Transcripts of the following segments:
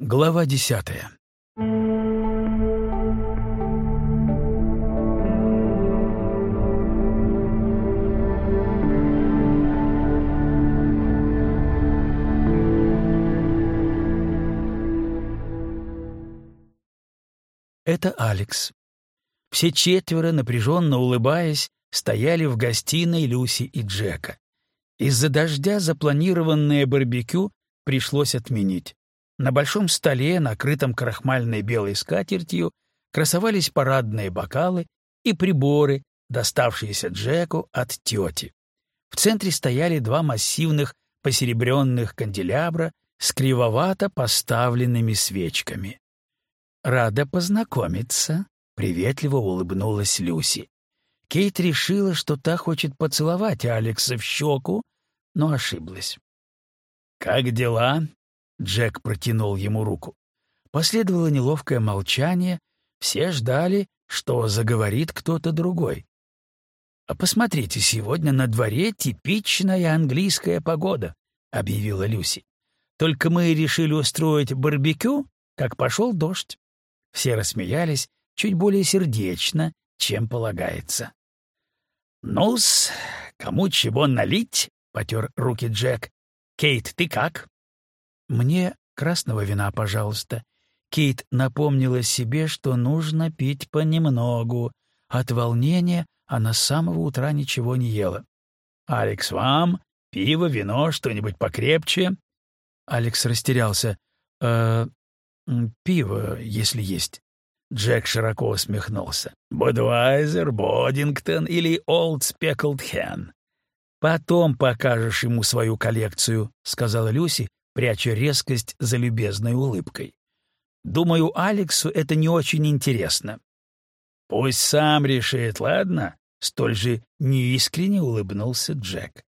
Глава десятая Это Алекс. Все четверо, напряженно улыбаясь, стояли в гостиной Люси и Джека. Из-за дождя запланированное барбекю пришлось отменить. На большом столе, накрытом крахмальной белой скатертью, красовались парадные бокалы и приборы, доставшиеся Джеку от тети. В центре стояли два массивных посеребренных канделябра с кривовато поставленными свечками. «Рада познакомиться», — приветливо улыбнулась Люси. Кейт решила, что та хочет поцеловать Алекса в щеку, но ошиблась. «Как дела?» — Джек протянул ему руку. Последовало неловкое молчание, все ждали, что заговорит кто-то другой. «А посмотрите, сегодня на дворе типичная английская погода», — объявила Люси. «Только мы решили устроить барбекю, как пошел дождь». Все рассмеялись чуть более сердечно, чем полагается. «Ну-с, кому чего налить?» — потер руки Джек. «Кейт, ты как?» «Мне красного вина, пожалуйста». Кейт напомнила себе, что нужно пить понемногу. От волнения она с самого утра ничего не ела. «Алекс, вам? Пиво, вино, что-нибудь покрепче?» Алекс растерялся. «Э, Пиво, если есть. Джек широко усмехнулся. «Будвайзер, Бодингтон или Олд Спеклд Хен?» «Потом покажешь ему свою коллекцию», — сказала Люси, пряча резкость за любезной улыбкой. «Думаю, Алексу это не очень интересно». «Пусть сам решит, ладно?» — столь же неискренне улыбнулся Джек.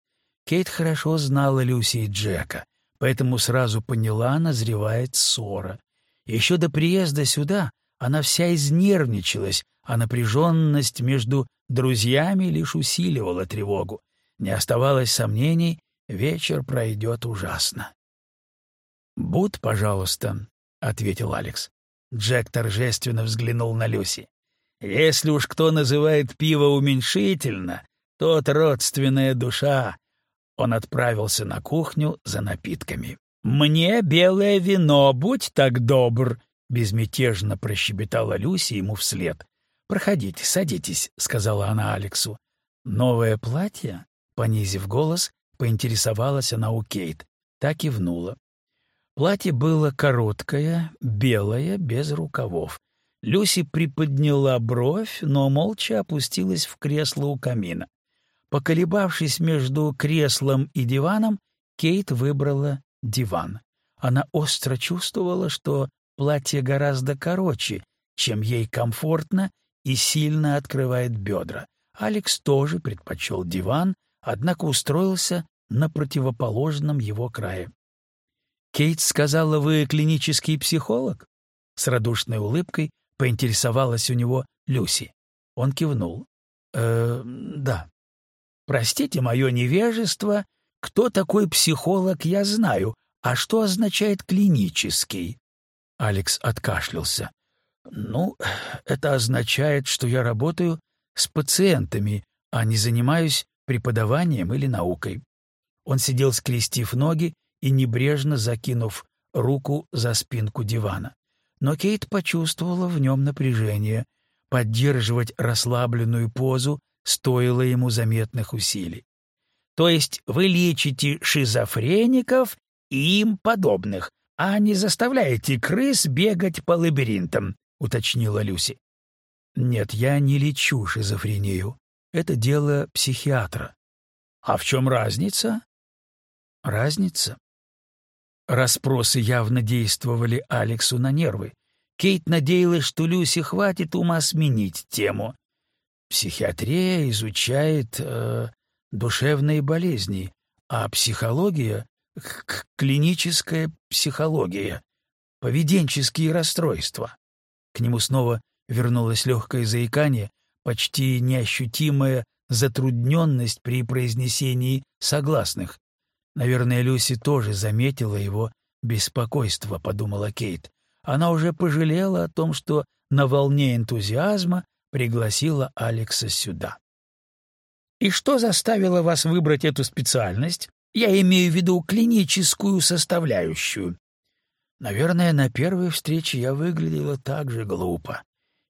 Кейт хорошо знала Люси и Джека, поэтому сразу поняла, назревает ссора. Еще до приезда сюда она вся изнервничалась, а напряженность между друзьями лишь усиливала тревогу. Не оставалось сомнений, вечер пройдет ужасно. «Буд, пожалуйста», — ответил Алекс. Джек торжественно взглянул на Люси. «Если уж кто называет пиво уменьшительно, тот родственная душа». Он отправился на кухню за напитками. «Мне белое вино, будь так добр!» — безмятежно прощебетала Люси ему вслед. «Проходите, садитесь», — сказала она Алексу. «Новое платье?» — понизив голос, поинтересовалась она у Кейт. Так и внула. Платье было короткое, белое, без рукавов. Люси приподняла бровь, но молча опустилась в кресло у камина. Поколебавшись между креслом и диваном, Кейт выбрала диван. Она остро чувствовала, что платье гораздо короче, чем ей комфортно и сильно открывает бедра. Алекс тоже предпочел диван, однако устроился на противоположном его крае. «Кейт сказала, вы клинический психолог?» С радушной улыбкой поинтересовалась у него Люси. Он кивнул. «Э, да. Простите мое невежество, кто такой психолог, я знаю, а что означает клинический? Алекс откашлялся. Ну, это означает, что я работаю с пациентами, а не занимаюсь преподаванием или наукой. Он сидел, скрестив ноги и небрежно закинув руку за спинку дивана. Но Кейт почувствовала в нем напряжение. Поддерживать расслабленную позу стоило ему заметных усилий. То есть вы лечите шизофреников и им подобных, а не заставляете крыс бегать по лабиринтам», — уточнила Люси. «Нет, я не лечу шизофрению. Это дело психиатра». «А в чем разница?» «Разница?» Распросы явно действовали Алексу на нервы. Кейт надеялась, что Люси хватит ума сменить тему. Психиатрия изучает э, душевные болезни, а психология — клиническая психология, поведенческие расстройства. К нему снова вернулось легкое заикание, почти неощутимая затрудненность при произнесении согласных. Наверное, Люси тоже заметила его беспокойство, — подумала Кейт. Она уже пожалела о том, что на волне энтузиазма пригласила Алекса сюда. «И что заставило вас выбрать эту специальность? Я имею в виду клиническую составляющую». Наверное, на первой встрече я выглядела так же глупо.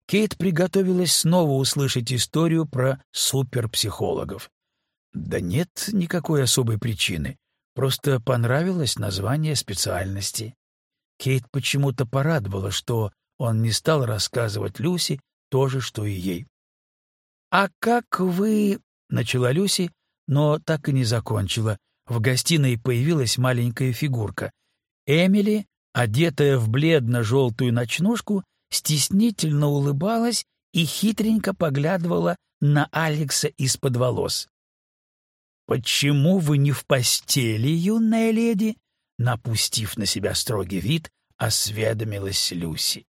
Кейт приготовилась снова услышать историю про суперпсихологов. Да нет никакой особой причины. Просто понравилось название специальности. Кейт почему-то порадовала, что он не стал рассказывать Люси то же, что и ей. «А как вы...» — начала Люси, но так и не закончила. В гостиной появилась маленькая фигурка. Эмили, одетая в бледно-желтую ночнушку, стеснительно улыбалась и хитренько поглядывала на Алекса из-под волос. «Почему вы не в постели, юная леди?» Напустив на себя строгий вид, осведомилась Люси.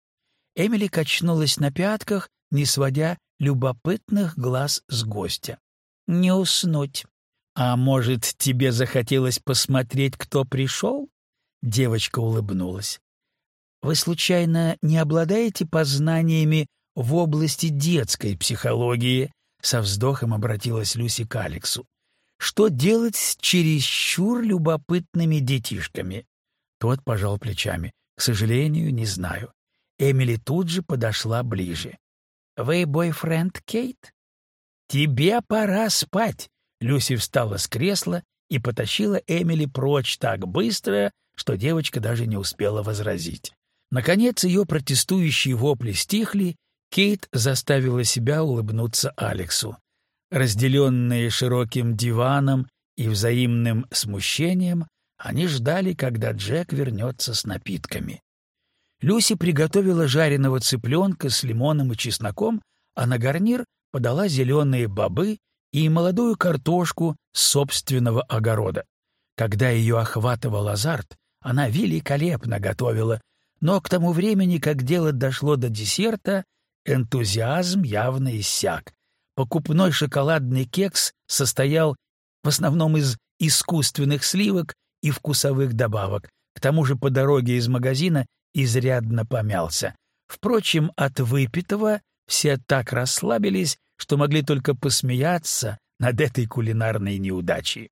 Эмили качнулась на пятках, не сводя любопытных глаз с гостя. «Не уснуть. А может, тебе захотелось посмотреть, кто пришел?» Девочка улыбнулась. «Вы, случайно, не обладаете познаниями в области детской психологии?» Со вздохом обратилась Люси к Алексу. Что делать с чересчур любопытными детишками? Тот пожал плечами. К сожалению, не знаю. Эмили тут же подошла ближе. «Вы бойфренд Кейт?» «Тебе пора спать!» Люси встала с кресла и потащила Эмили прочь так быстро, что девочка даже не успела возразить. Наконец ее протестующие вопли стихли, Кейт заставила себя улыбнуться Алексу разделенные широким диваном и взаимным смущением, они ждали, когда Джек вернется с напитками. Люси приготовила жареного цыпленка с лимоном и чесноком, а на гарнир подала зеленые бобы и молодую картошку с собственного огорода. Когда ее охватывал азарт, она великолепно готовила, но к тому времени, как дело дошло до десерта, энтузиазм явно иссяк, Покупной шоколадный кекс состоял в основном из искусственных сливок и вкусовых добавок. К тому же по дороге из магазина изрядно помялся. Впрочем, от выпитого все так расслабились, что могли только посмеяться над этой кулинарной неудачей.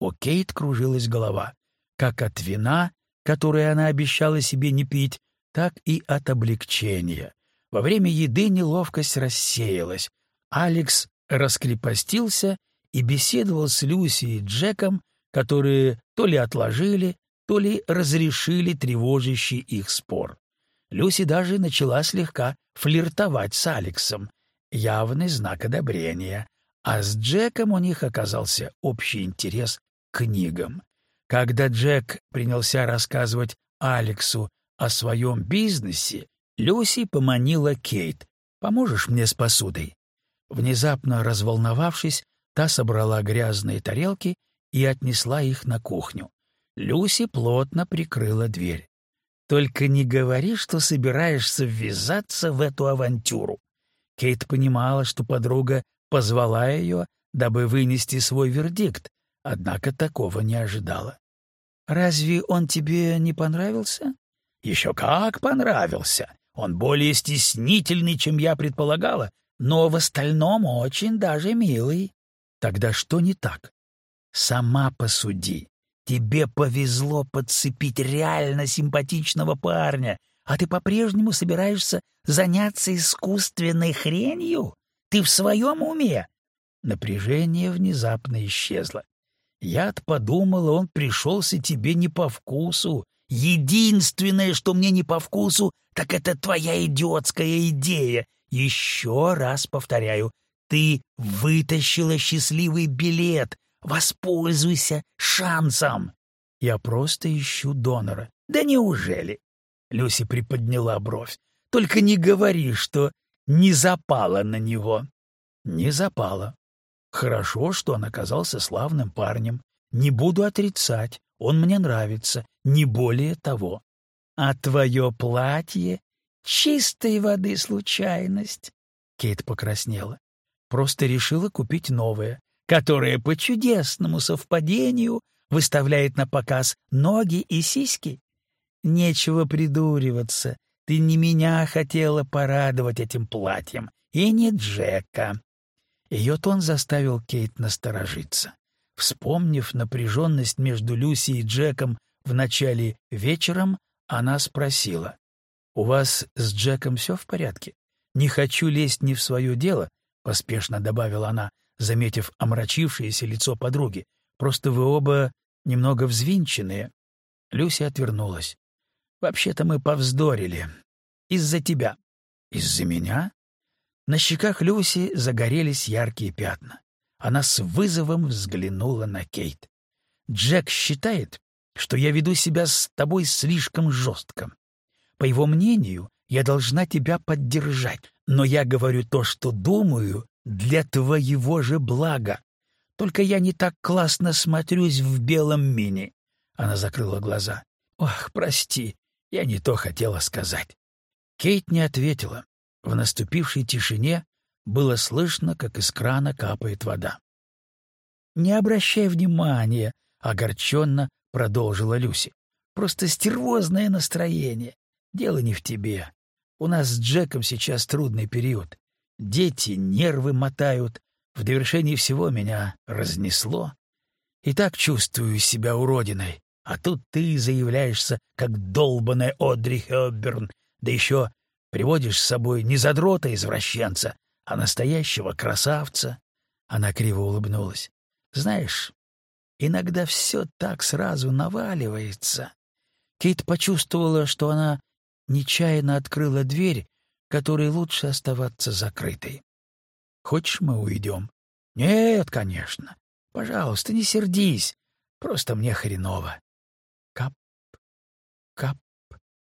У Кейт кружилась голова, как от вина, которое она обещала себе не пить, так и от облегчения. Во время еды неловкость рассеялась, Алекс раскрепостился и беседовал с Люси и Джеком, которые то ли отложили, то ли разрешили тревожащий их спор. Люси даже начала слегка флиртовать с Алексом, явный знак одобрения, а с Джеком у них оказался общий интерес к книгам. Когда Джек принялся рассказывать Алексу о своем бизнесе, Люси поманила Кейт. «Поможешь мне с посудой?» Внезапно разволновавшись, та собрала грязные тарелки и отнесла их на кухню. Люси плотно прикрыла дверь. «Только не говори, что собираешься ввязаться в эту авантюру». Кейт понимала, что подруга позвала ее, дабы вынести свой вердикт, однако такого не ожидала. «Разве он тебе не понравился?» «Еще как понравился! Он более стеснительный, чем я предполагала, но в остальном очень даже милый. Тогда что не так? Сама посуди. Тебе повезло подцепить реально симпатичного парня, а ты по-прежнему собираешься заняться искусственной хренью? Ты в своем уме? Напряжение внезапно исчезло. Я-то подумала, он пришелся тебе не по вкусу. Единственное, что мне не по вкусу, так это твоя идиотская идея еще раз повторяю, ты вытащила счастливый билет. Воспользуйся шансом. Я просто ищу донора. Да неужели? Люси приподняла бровь. Только не говори, что не запала на него. Не запала. Хорошо, что он оказался славным парнем. Не буду отрицать, он мне нравится, не более того. А твое платье Чистой воды случайность. Кейт покраснела. Просто решила купить новое, которое по чудесному совпадению выставляет на показ ноги и сиськи. нечего придуриваться. Ты не меня хотела порадовать этим платьем, и не Джека». Ее тон заставил Кейт насторожиться. Вспомнив напряженность между Люси и Джеком в начале вечером, она спросила. «У вас с Джеком все в порядке? Не хочу лезть не в свое дело», — поспешно добавила она, заметив омрачившееся лицо подруги. «Просто вы оба немного взвинченные». Люси отвернулась. «Вообще-то мы повздорили. Из-за тебя». «Из-за меня?» На щеках Люси загорелись яркие пятна. Она с вызовом взглянула на Кейт. «Джек считает, что я веду себя с тобой слишком жестко. По его мнению, я должна тебя поддержать, но я говорю то, что думаю, для твоего же блага. Только я не так классно смотрюсь в белом мини. Она закрыла глаза. Ох, прости, я не то хотела сказать. Кейт не ответила. В наступившей тишине было слышно, как из крана капает вода. «Не обращай внимания», — огорченно — продолжила Люси. «Просто стервозное настроение. Дело не в тебе. У нас с Джеком сейчас трудный период. Дети нервы мотают. В довершении всего меня разнесло. И так чувствую себя уродиной. А тут ты заявляешься, как долбаная Одри Хёбберн, да еще приводишь с собой не задрота-извращенца, а настоящего красавца. Она криво улыбнулась. Знаешь, Иногда все так сразу наваливается. Кейт почувствовала, что она нечаянно открыла дверь, которой лучше оставаться закрытой. «Хочешь, мы уйдем?» «Нет, конечно. Пожалуйста, не сердись. Просто мне хреново». Кап, кап.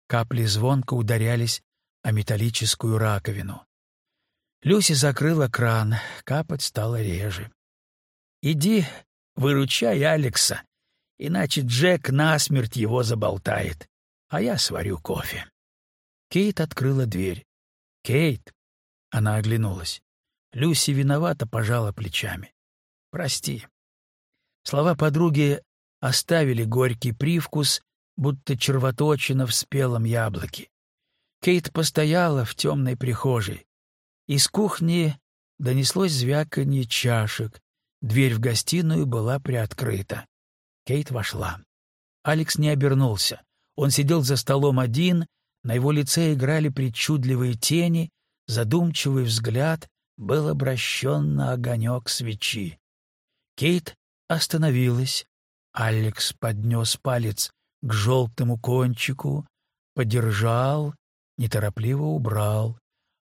Капли звонко ударялись о металлическую раковину. Люси закрыла кран, капать стало реже. «Иди Выручай Алекса, иначе Джек насмерть его заболтает, а я сварю кофе. Кейт открыла дверь. «Кейт!» — она оглянулась. Люси виновата пожала плечами. «Прости». Слова подруги оставили горький привкус, будто червоточина в спелом яблоке. Кейт постояла в темной прихожей. Из кухни донеслось звяканье чашек, Дверь в гостиную была приоткрыта. Кейт вошла. Алекс не обернулся. Он сидел за столом один, на его лице играли причудливые тени, задумчивый взгляд был обращен на огонек свечи. Кейт остановилась. Алекс поднес палец к желтому кончику, подержал, неторопливо убрал.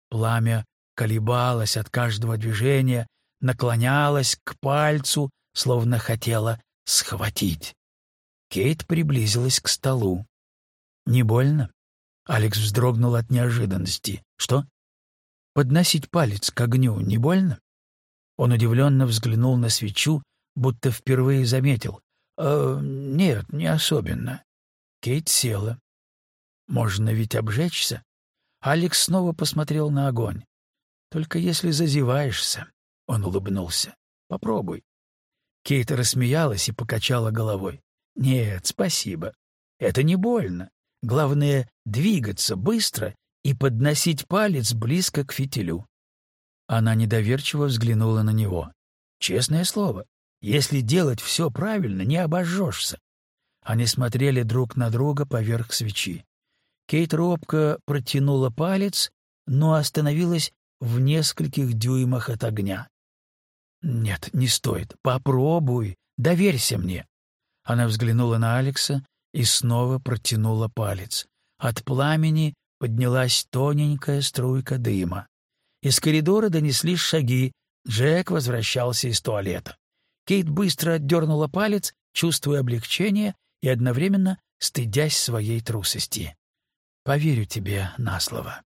Пламя колебалось от каждого движения, наклонялась к пальцу, словно хотела схватить. Кейт приблизилась к столу. «Не больно?» Алекс вздрогнул от неожиданности. «Что?» «Подносить палец к огню не больно?» Он удивленно взглянул на свечу, будто впервые заметил. «Э, «Нет, не особенно». Кейт села. «Можно ведь обжечься?» Алекс снова посмотрел на огонь. «Только если зазеваешься». Он улыбнулся. «Попробуй». Кейт рассмеялась и покачала головой. «Нет, спасибо. Это не больно. Главное — двигаться быстро и подносить палец близко к фитилю». Она недоверчиво взглянула на него. «Честное слово, если делать все правильно, не обожжешься». Они смотрели друг на друга поверх свечи. Кейт робко протянула палец, но остановилась в нескольких дюймах от огня. «Нет, не стоит. Попробуй. Доверься мне». Она взглянула на Алекса и снова протянула палец. От пламени поднялась тоненькая струйка дыма. Из коридора донеслись шаги. Джек возвращался из туалета. Кейт быстро отдернула палец, чувствуя облегчение и одновременно стыдясь своей трусости. «Поверю тебе на слово».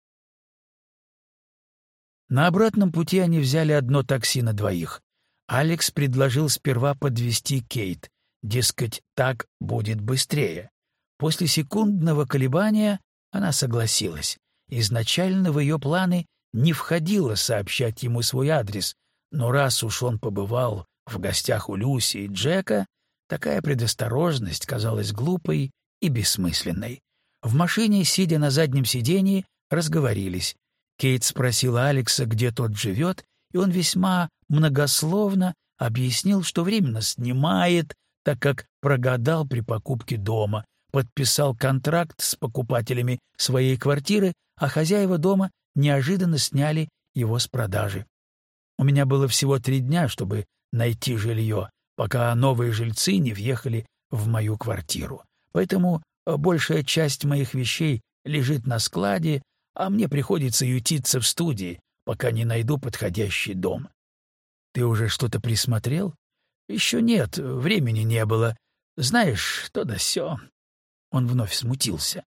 На обратном пути они взяли одно такси на двоих. Алекс предложил сперва подвести Кейт, дескать, так будет быстрее. После секундного колебания она согласилась. Изначально в ее планы не входило сообщать ему свой адрес, но раз уж он побывал в гостях у Люси и Джека, такая предосторожность казалась глупой и бессмысленной. В машине, сидя на заднем сидении, разговорились. Кейт спросила Алекса, где тот живет, и он весьма многословно объяснил, что временно снимает, так как прогадал при покупке дома, подписал контракт с покупателями своей квартиры, а хозяева дома неожиданно сняли его с продажи. У меня было всего три дня, чтобы найти жилье, пока новые жильцы не въехали в мою квартиру. Поэтому э, большая часть моих вещей лежит на складе, а мне приходится ютиться в студии, пока не найду подходящий дом. Ты уже что-то присмотрел? Еще нет, времени не было. Знаешь, то да сё. Он вновь смутился.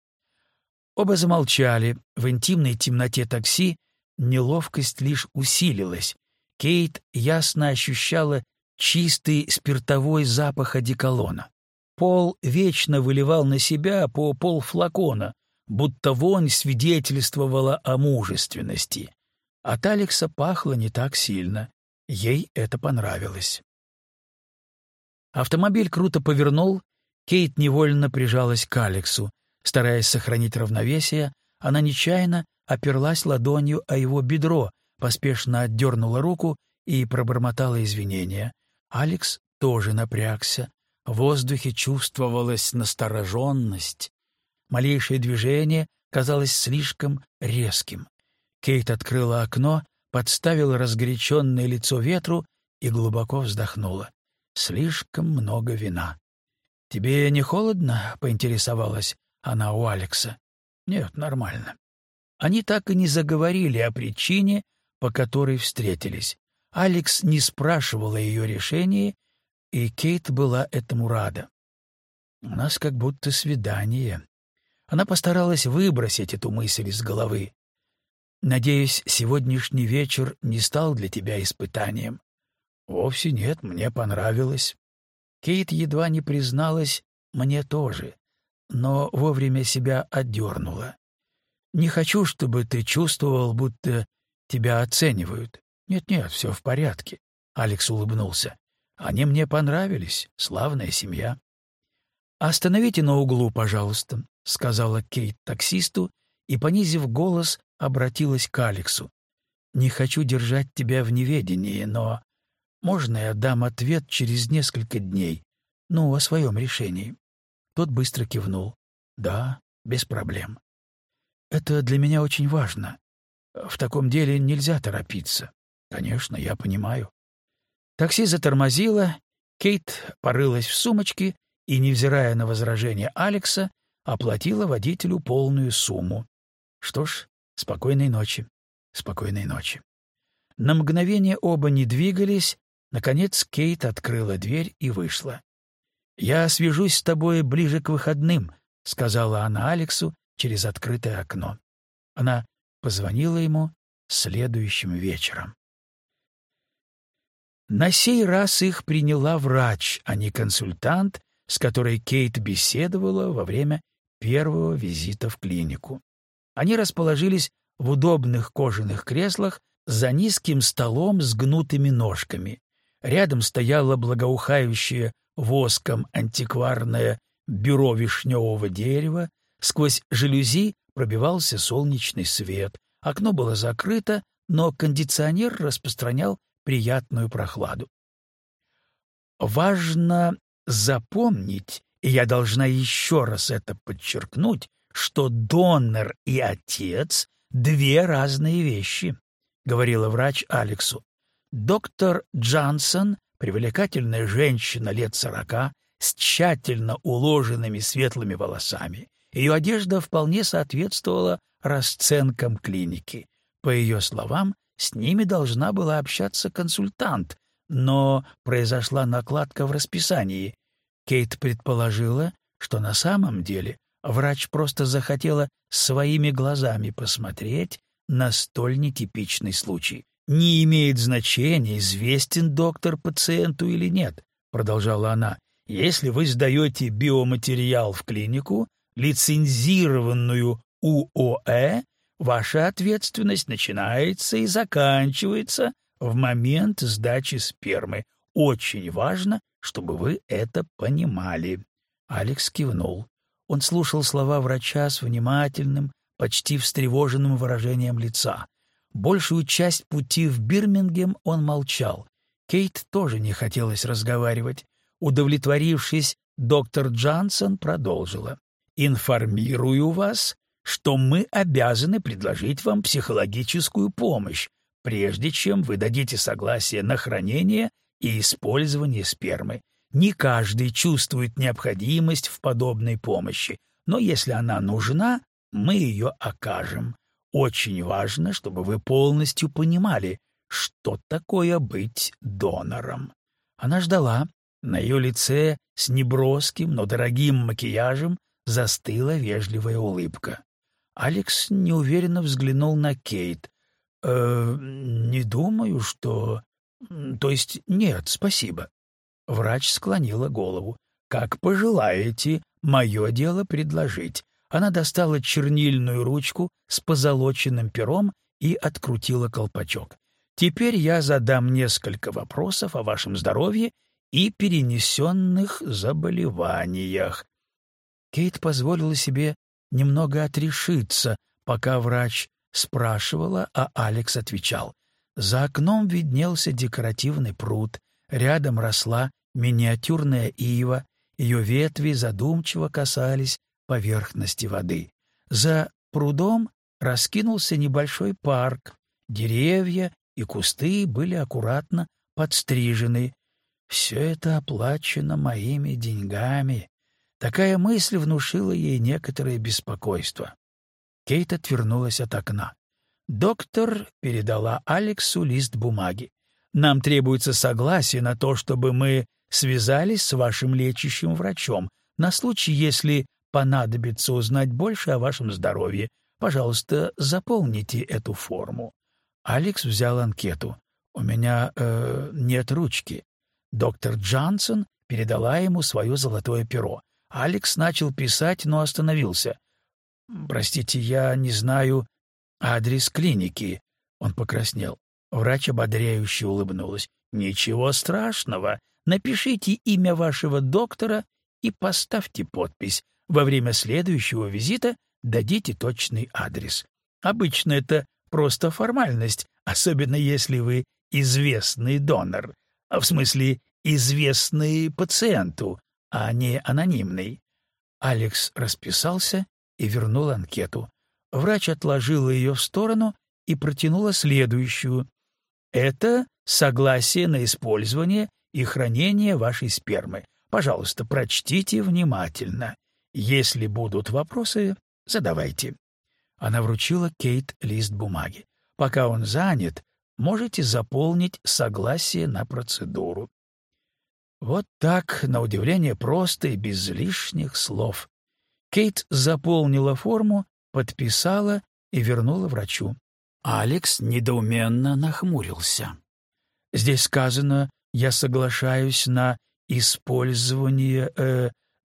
Оба замолчали. В интимной темноте такси неловкость лишь усилилась. Кейт ясно ощущала чистый спиртовой запах одеколона. Пол вечно выливал на себя по полфлакона, будто вонь свидетельствовала о мужественности. От Алекса пахло не так сильно. Ей это понравилось. Автомобиль круто повернул, Кейт невольно прижалась к Алексу. Стараясь сохранить равновесие, она нечаянно оперлась ладонью о его бедро, поспешно отдернула руку и пробормотала извинения. Алекс тоже напрягся. В воздухе чувствовалась настороженность. Малейшее движение казалось слишком резким. Кейт открыла окно, подставила разгоряченное лицо ветру и глубоко вздохнула. Слишком много вина. «Тебе не холодно?» — поинтересовалась она у Алекса. «Нет, нормально». Они так и не заговорили о причине, по которой встретились. Алекс не спрашивал о ее решении, и Кейт была этому рада. «У нас как будто свидание». Она постаралась выбросить эту мысль из головы. «Надеюсь, сегодняшний вечер не стал для тебя испытанием?» «Вовсе нет, мне понравилось». Кейт едва не призналась «мне тоже», но вовремя себя отдернула. «Не хочу, чтобы ты чувствовал, будто тебя оценивают. Нет-нет, все в порядке», — Алекс улыбнулся. «Они мне понравились, славная семья». «Остановите на углу, пожалуйста», — сказала Кейт таксисту и, понизив голос, обратилась к Алексу. «Не хочу держать тебя в неведении, но можно я дам ответ через несколько дней? Ну, о своем решении». Тот быстро кивнул. «Да, без проблем. Это для меня очень важно. В таком деле нельзя торопиться. Конечно, я понимаю». Такси затормозило, Кейт порылась в сумочке и, невзирая на возражение Алекса, оплатила водителю полную сумму. Что ж, спокойной ночи. Спокойной ночи. На мгновение оба не двигались, наконец Кейт открыла дверь и вышла. «Я свяжусь с тобой ближе к выходным», — сказала она Алексу через открытое окно. Она позвонила ему следующим вечером. На сей раз их приняла врач, а не консультант, с которой Кейт беседовала во время первого визита в клинику. Они расположились в удобных кожаных креслах за низким столом с гнутыми ножками. Рядом стояло благоухающее воском антикварное бюро вишневого дерева, сквозь жалюзи пробивался солнечный свет, окно было закрыто, но кондиционер распространял приятную прохладу. Важно запомнить, и я должна еще раз это подчеркнуть, что донор и отец — две разные вещи, — говорила врач Алексу. Доктор Джансон, привлекательная женщина лет сорока, с тщательно уложенными светлыми волосами. Ее одежда вполне соответствовала расценкам клиники. По ее словам, с ними должна была общаться консультант, но произошла накладка в расписании. Кейт предположила, что на самом деле врач просто захотела своими глазами посмотреть на столь нетипичный случай. «Не имеет значения, известен доктор пациенту или нет», — продолжала она. «Если вы сдаете биоматериал в клинику, лицензированную УОЭ, Ваша ответственность начинается и заканчивается в момент сдачи спермы. Очень важно, чтобы вы это понимали. Алекс кивнул. Он слушал слова врача с внимательным, почти встревоженным выражением лица. Большую часть пути в Бирмингем он молчал. Кейт тоже не хотелось разговаривать. Удовлетворившись, доктор Джансон продолжила. «Информирую вас, что мы обязаны предложить вам психологическую помощь, прежде чем вы дадите согласие на хранение и использование спермы. Не каждый чувствует необходимость в подобной помощи, но если она нужна, мы ее окажем. Очень важно, чтобы вы полностью понимали, что такое быть донором. Она ждала. На ее лице с неброским, но дорогим макияжем застыла вежливая улыбка. Алекс неуверенно взглянул на Кейт. «Э, «Не думаю, что...» «То есть нет, спасибо». Врач склонила голову. «Как пожелаете, мое дело предложить». Она достала чернильную ручку с позолоченным пером и открутила колпачок. «Теперь я задам несколько вопросов о вашем здоровье и перенесенных заболеваниях». Кейт позволила себе немного отрешиться, пока врач спрашивала, а Алекс отвечал. За окном виднелся декоративный пруд, рядом росла миниатюрная ива, ее ветви задумчиво касались поверхности воды. За прудом раскинулся небольшой парк, деревья и кусты были аккуратно подстрижены. Все это оплачено моими деньгами. Такая мысль внушила ей некоторое беспокойство. Кейт отвернулась от окна. Доктор передала Алексу лист бумаги. «Нам требуется согласие на то, чтобы мы связались с вашим лечащим врачом на случай, если понадобится узнать больше о вашем здоровье. Пожалуйста, заполните эту форму». Алекс взял анкету. «У меня э, нет ручки». Доктор Джонсон передала ему свое золотое перо. Алекс начал писать, но остановился. «Простите, я не знаю адрес клиники». Он покраснел. Врач ободряюще улыбнулась. «Ничего страшного. Напишите имя вашего доктора и поставьте подпись. Во время следующего визита дадите точный адрес. Обычно это просто формальность, особенно если вы известный донор. В смысле, известный пациенту, а не анонимный. Алекс расписался и вернул анкету. Врач отложила ее в сторону и протянула следующую. «Это согласие на использование и хранение вашей спермы. Пожалуйста, прочтите внимательно. Если будут вопросы, задавайте». Она вручила Кейт лист бумаги. «Пока он занят, можете заполнить согласие на процедуру». Вот так, на удивление просто и без лишних слов. Кейт заполнила форму, подписала и вернула врачу. Алекс недоуменно нахмурился. Здесь сказано «я соглашаюсь на использование э,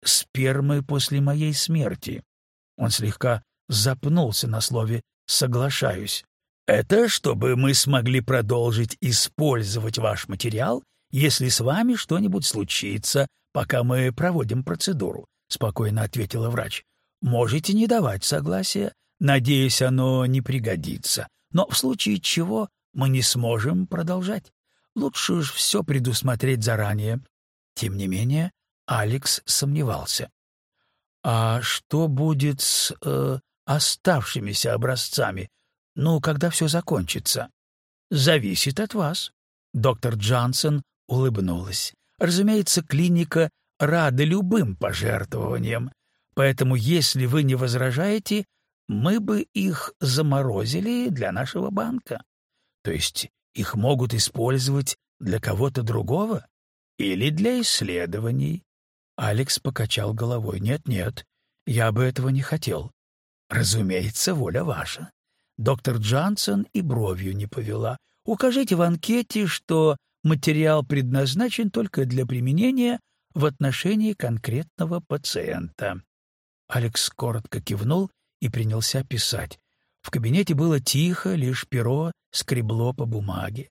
спермы после моей смерти». Он слегка запнулся на слове «соглашаюсь». «Это чтобы мы смогли продолжить использовать ваш материал если с вами что-нибудь случится, пока мы проводим процедуру», — спокойно ответила врач. «Можете не давать согласия, надеюсь, оно не пригодится, но в случае чего мы не сможем продолжать. Лучше уж все предусмотреть заранее». Тем не менее, Алекс сомневался. «А что будет с э, оставшимися образцами? Ну, когда все закончится?» «Зависит от вас». Доктор Джонсон улыбнулась. Разумеется, клиника рада любым пожертвованиям, поэтому если вы не возражаете, мы бы их заморозили для нашего банка. То есть их могут использовать для кого-то другого или для исследований. Алекс покачал головой. «Нет-нет, я бы этого не хотел. Разумеется, воля ваша». Доктор Джонсон и бровью не повела. «Укажите в анкете, что материал предназначен только для применения в отношении конкретного пациента. Алекс коротко кивнул и принялся писать. В кабинете было тихо, лишь перо скребло по бумаге.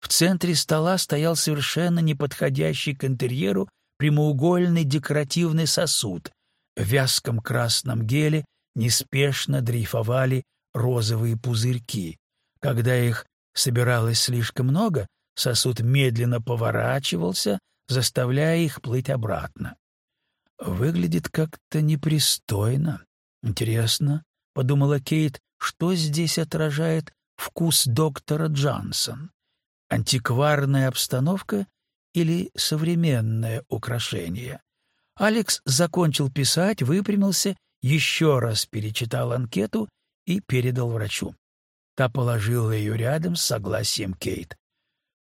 В центре стола стоял совершенно неподходящий к интерьеру прямоугольный декоративный сосуд. в вязком красном геле неспешно дрейфовали розовые пузырьки. Когда их собиралось слишком много, сосуд медленно поворачивался, заставляя их плыть обратно. Выглядит как-то непристойно. Интересно, — подумала Кейт, — что здесь отражает вкус доктора Джонсон? Антикварная обстановка или современное украшение? Алекс закончил писать, выпрямился, еще раз перечитал анкету и передал врачу. Та положила ее рядом с согласием Кейт.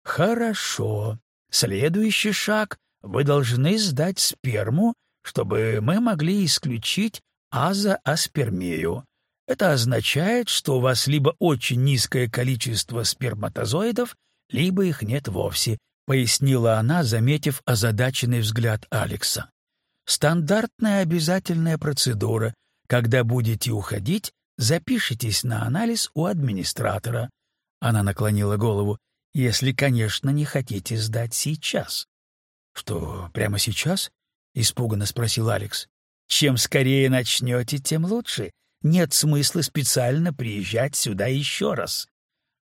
«Хорошо. Следующий шаг — вы должны сдать сперму, чтобы мы могли исключить азоаспермию. Это означает, что у вас либо очень низкое количество сперматозоидов, либо их нет вовсе, — пояснила она, заметив озадаченный взгляд Алекса. «Стандартная обязательная процедура. Когда будете уходить, запишитесь на анализ у администратора». Она наклонила голову. «Если, конечно, не хотите сдать сейчас». «Что, прямо сейчас?» — испуганно спросил Алекс. «Чем скорее начнете, тем лучше. Нет смысла специально приезжать сюда еще раз».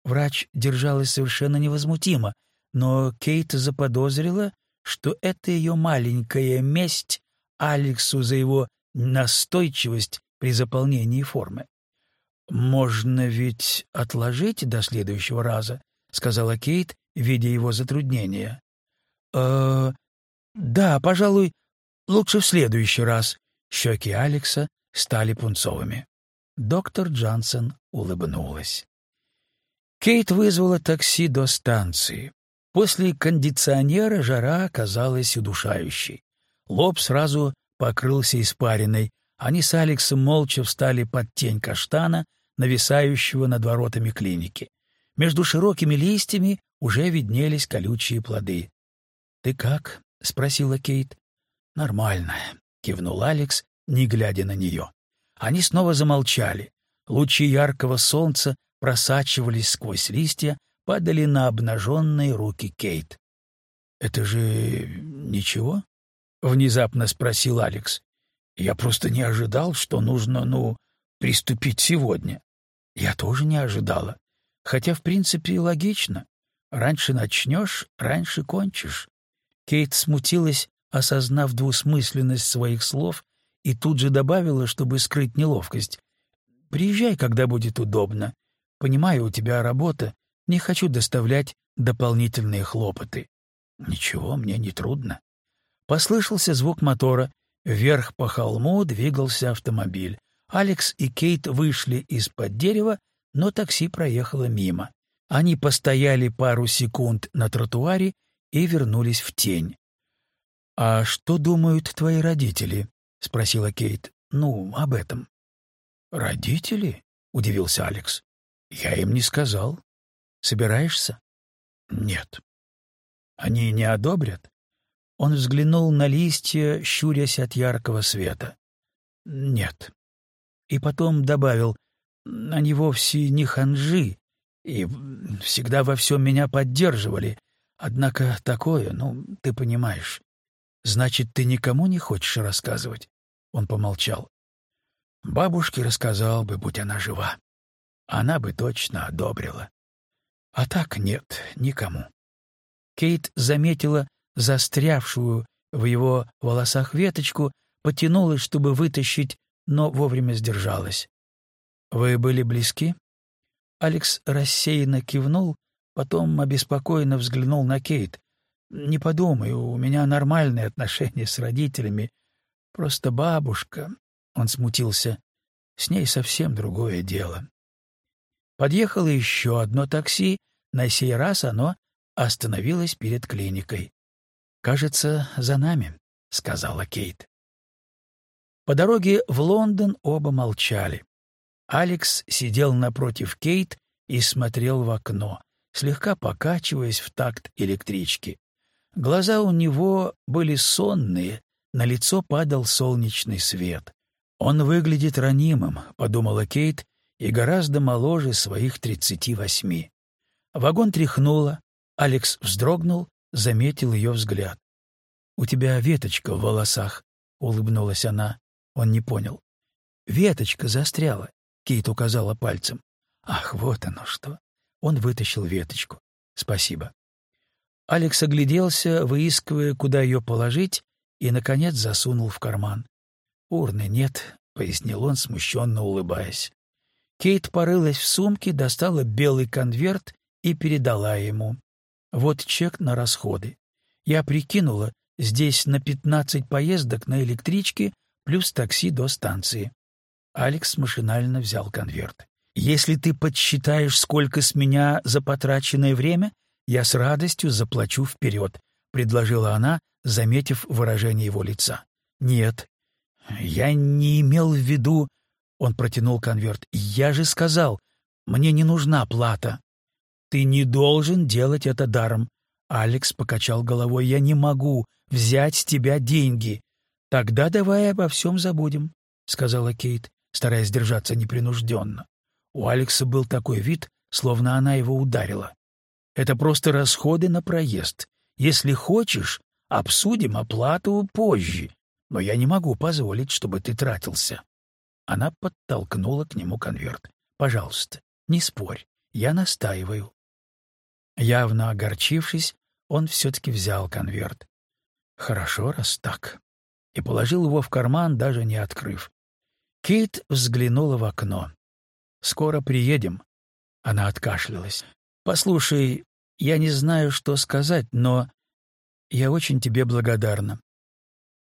Врач держалась совершенно невозмутимо, но Кейт заподозрила, что это ее маленькая месть Алексу за его настойчивость при заполнении формы. «Можно ведь отложить до следующего раза», — сказала Кейт, видя его затруднения. «Э, да, пожалуй, лучше в следующий раз». Щеки Алекса стали пунцовыми. Доктор Джонсон улыбнулась. Кейт вызвала такси до станции. После кондиционера жара оказалась удушающей. Лоб сразу покрылся испариной. Они с Алексом молча встали под тень каштана, нависающего над воротами клиники. Между широкими листьями уже виднелись колючие плоды. «Ты как?» — спросила Кейт. «Нормально», — кивнул Алекс, не глядя на нее. Они снова замолчали. Лучи яркого солнца просачивались сквозь листья, падали на обнаженные руки Кейт. «Это же ничего?» — внезапно спросил Алекс. «Я просто не ожидал, что нужно, ну, приступить сегодня». «Я тоже не ожидала. Хотя, в принципе, логично. Раньше начнешь, раньше кончишь». Кейт смутилась, осознав двусмысленность своих слов, и тут же добавила, чтобы скрыть неловкость. «Приезжай, когда будет удобно. Понимаю, у тебя работа, не хочу доставлять дополнительные хлопоты». «Ничего, мне не трудно». Послышался звук мотора. Вверх по холму двигался автомобиль. Алекс и Кейт вышли из-под дерева, но такси проехало мимо. Они постояли пару секунд на тротуаре и вернулись в тень. «А что думают твои родители?» — спросила Кейт. «Ну, об этом». «Родители?» — удивился Алекс. «Я им не сказал. Собираешься?» «Нет». «Они не одобрят?» Он взглянул на листья, щурясь от яркого света. «Нет». И потом добавил, «Они вовсе не ханжи и всегда во всем меня поддерживали. Однако такое, ну, ты понимаешь. Значит, ты никому не хочешь рассказывать?» Он помолчал. «Бабушке рассказал бы, будь она жива. Она бы точно одобрила. А так нет, никому». Кейт заметила застрявшую в его волосах веточку, потянулась, чтобы вытащить, но вовремя сдержалась. «Вы были близки?» Алекс рассеянно кивнул, потом обеспокоенно взглянул на Кейт. Не подумай, у меня нормальные отношения с родителями. Просто бабушка, — он смутился, — с ней совсем другое дело. Подъехало еще одно такси, на сей раз оно остановилось перед клиникой. «Кажется, за нами», — сказала Кейт. По дороге в Лондон оба молчали. Алекс сидел напротив Кейт и смотрел в окно, слегка покачиваясь в такт электрички. Глаза у него были сонные, на лицо падал солнечный свет. «Он выглядит ранимым», — подумала Кейт, и гораздо моложе своих тридцати восьми. Вагон тряхнуло, Алекс вздрогнул, заметил ее взгляд. «У тебя веточка в волосах», — улыбнулась она. Он не понял. «Веточка застряла», — Кейт указала пальцем. «Ах, вот оно что!» Он вытащил веточку. «Спасибо». Алекс огляделся, выискивая, куда ее положить, и, наконец, засунул в карман. «Урны нет», — пояснил он, смущенно улыбаясь. Кейт порылась в сумке, достала белый конверт и передала ему. «Вот чек на расходы. Я прикинула, здесь на пятнадцать поездок на электричке плюс такси до станции». Алекс машинально взял конверт. «Если ты подсчитаешь, сколько с меня за потраченное время, я с радостью заплачу вперед», — предложила она, заметив выражение его лица. «Нет, я не имел в виду...» Он протянул конверт. «Я же сказал, мне не нужна плата». «Ты не должен делать это даром». Алекс покачал головой. «Я не могу взять с тебя деньги». «Тогда давай обо всем забудем», — сказала Кейт, стараясь держаться непринужденно. У Алекса был такой вид, словно она его ударила. «Это просто расходы на проезд. Если хочешь, обсудим оплату позже, но я не могу позволить, чтобы ты тратился». Она подтолкнула к нему конверт. «Пожалуйста, не спорь, я настаиваю». Явно огорчившись, он все-таки взял конверт. «Хорошо, раз так». И положил его в карман, даже не открыв. Кейт взглянула в окно. «Скоро приедем». Она откашлялась. «Послушай, я не знаю, что сказать, но я очень тебе благодарна».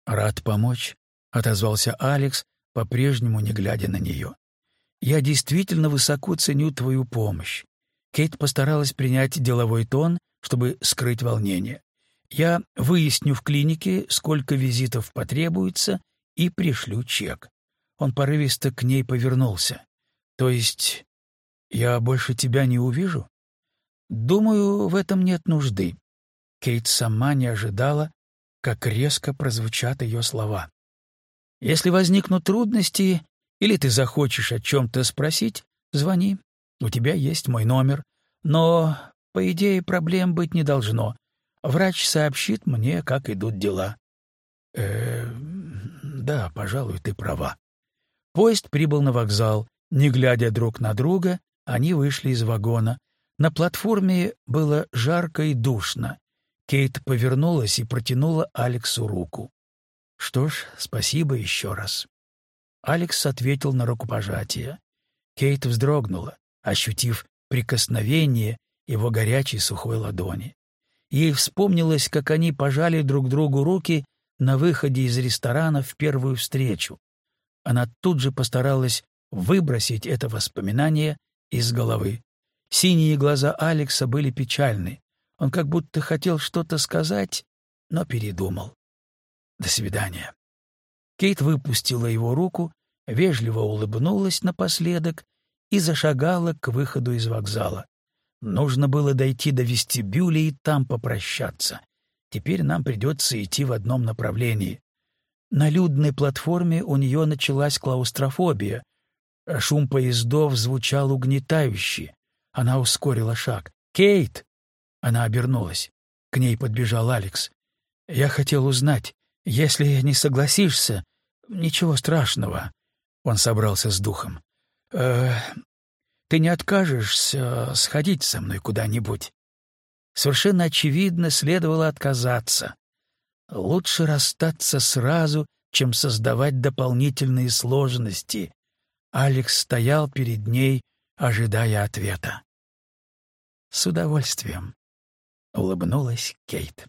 «Рад помочь», — отозвался Алекс, по-прежнему не глядя на нее. «Я действительно высоко ценю твою помощь». Кейт постаралась принять деловой тон, чтобы скрыть волнение. «Я выясню в клинике, сколько визитов потребуется, и пришлю чек». Он порывисто к ней повернулся. «То есть я больше тебя не увижу?» «Думаю, в этом нет нужды». Кейт сама не ожидала, как резко прозвучат ее слова. Если возникнут трудности или ты захочешь о чем-то спросить, звони. У тебя есть мой номер. Но, по идее, проблем быть не должно. Врач сообщит мне, как идут дела. Э, да, пожалуй, ты права. Поезд прибыл на вокзал. Не глядя друг на друга, они вышли из вагона. На платформе было жарко и душно. Кейт повернулась и протянула Алексу руку. Что ж, спасибо еще раз. Алекс ответил на рукопожатие. Кейт вздрогнула, ощутив прикосновение его горячей сухой ладони. Ей вспомнилось, как они пожали друг другу руки на выходе из ресторана в первую встречу. Она тут же постаралась выбросить это воспоминание из головы. Синие глаза Алекса были печальны. Он как будто хотел что-то сказать, но передумал. До свидания. Кейт выпустила его руку, вежливо улыбнулась напоследок и зашагала к выходу из вокзала. Нужно было дойти до вестибюля и там попрощаться. Теперь нам придется идти в одном направлении. На людной платформе у нее началась клаустрофобия. Шум поездов звучал угнетающе. Она ускорила шаг. «Кейт!» Она обернулась. К ней подбежал Алекс. «Я хотел узнать, если не согласишься, ничего страшного. Он собрался с духом. Э, ты не откажешься сходить со мной куда-нибудь? Совершенно очевидно следовало отказаться. Лучше расстаться сразу, чем создавать дополнительные сложности. Алекс стоял перед ней, ожидая ответа. «С удовольствием», — улыбнулась Кейт.